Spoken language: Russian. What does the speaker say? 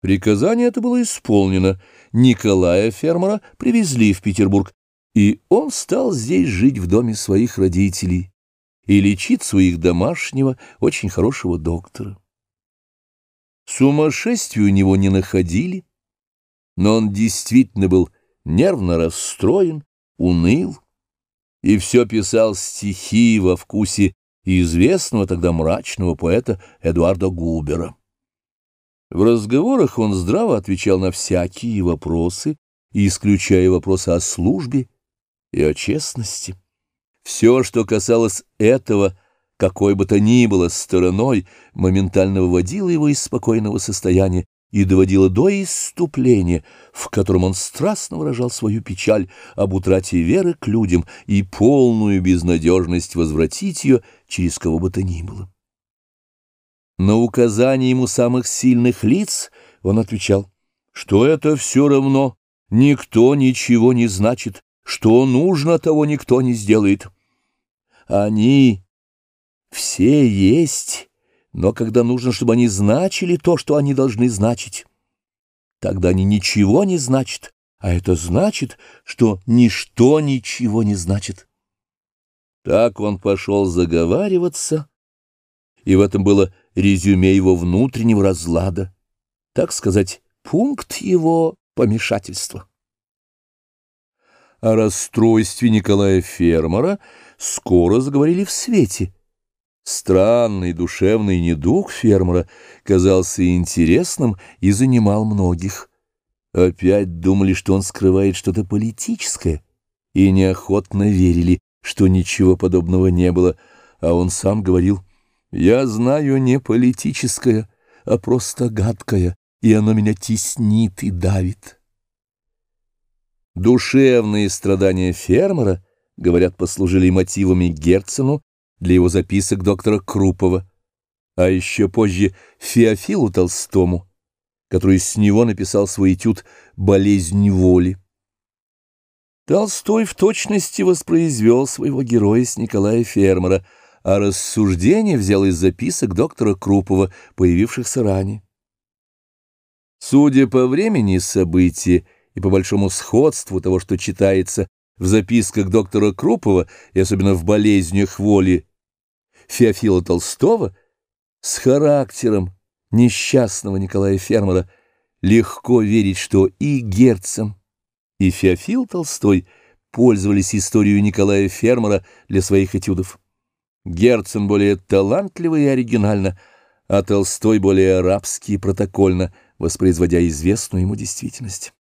Приказание это было исполнено. Николая фермера привезли в Петербург, и он стал здесь жить в доме своих родителей и лечить своих домашнего, очень хорошего доктора. Сумасшествия у него не находили, но он действительно был нервно расстроен, уныл, и все писал стихи во вкусе известного тогда мрачного поэта Эдуарда Губера. В разговорах он здраво отвечал на всякие вопросы, исключая вопросы о службе и о честности. Все, что касалось этого, какой бы то ни было стороной, моментально выводило его из спокойного состояния и доводило до исступления, в котором он страстно выражал свою печаль об утрате веры к людям и полную безнадежность возвратить ее через кого бы то ни было. На указание ему самых сильных лиц он отвечал, что это все равно, никто ничего не значит, что нужно, того никто не сделает. Они все есть, но когда нужно, чтобы они значили то, что они должны значить, тогда они ничего не значат, а это значит, что ничто ничего не значит. Так он пошел заговариваться, и в этом было резюме его внутреннего разлада, так сказать, пункт его помешательства. О расстройстве Николая Фермера скоро заговорили в свете. Странный душевный недуг фермера казался интересным и занимал многих. Опять думали, что он скрывает что-то политическое, и неохотно верили, что ничего подобного не было, а он сам говорил, «Я знаю не политическое, а просто гадкое, и оно меня теснит и давит». Душевные страдания фермера, говорят, послужили мотивами Герцену для его записок доктора Крупова, а еще позже Феофилу Толстому, который с него написал свой этюд «Болезнь воли». Толстой в точности воспроизвел своего героя с Николая Фермера, а рассуждение взял из записок доктора Крупова, появившихся ранее. Судя по времени события, и по большому сходству того, что читается в записках доктора Крупова и особенно в болезнях воли Феофила Толстого, с характером несчастного Николая Фермера легко верить, что и Герцен, и Феофил Толстой пользовались историей Николая Фермера для своих этюдов. Герцен более талантливо и оригинально, а Толстой более арабски и протокольно, воспроизводя известную ему действительность.